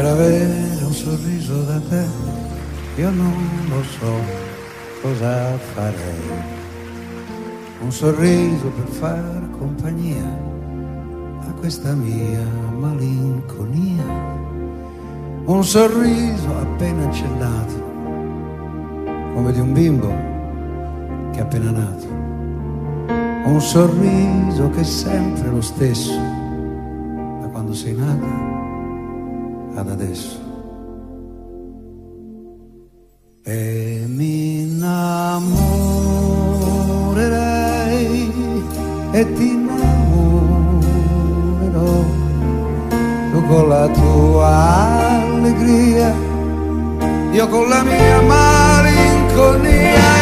Per avere un sorriso da te, io non lo so cosa farei. Un sorriso per far compagnia a questa mia malinconia. Un sorriso appena accennato, come di un bimbo che è appena nato. Un sorriso che è sempre lo stesso, da quando sei nata ad adesso. E mi innamorerei e ti innamorerò tu con la tua allegria, io con la mia malinconia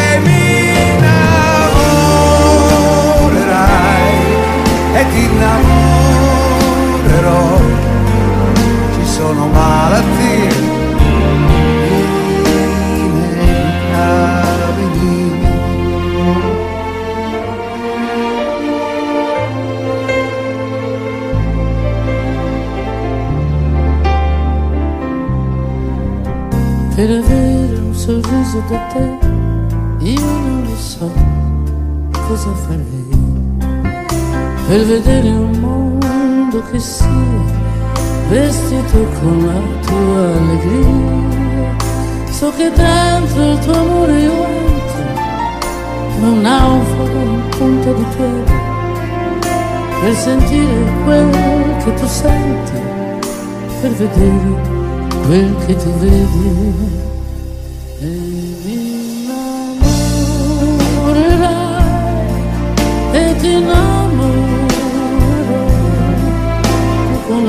malattie. Per avere un sorriso da te, io non lo so cosa farei. Per vedere un mondo che sia vestito con la tua allegria. So che dentro il tuo amore io entro, come un naufrago in punta di piedi, per sentire quel che tu senti, per vedere quel che tu vedi.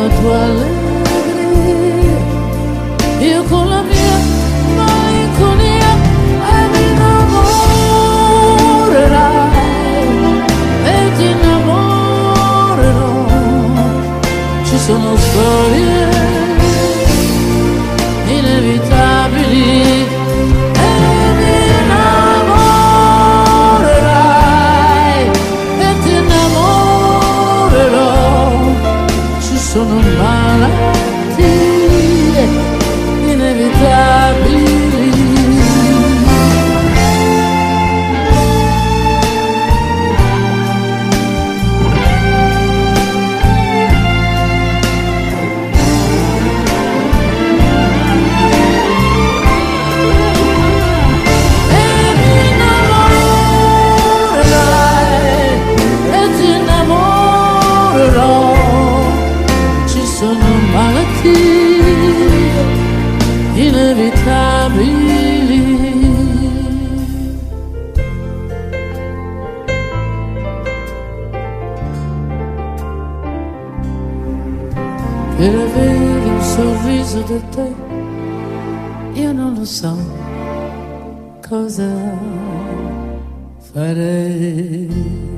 Con la tua allegria, io con la mia malinconia e mi innamorerai e ti innamorerò. Ci sono storie sono malattie malattie inevitabili. Per avere un sorriso da te, io non lo so cosa farei.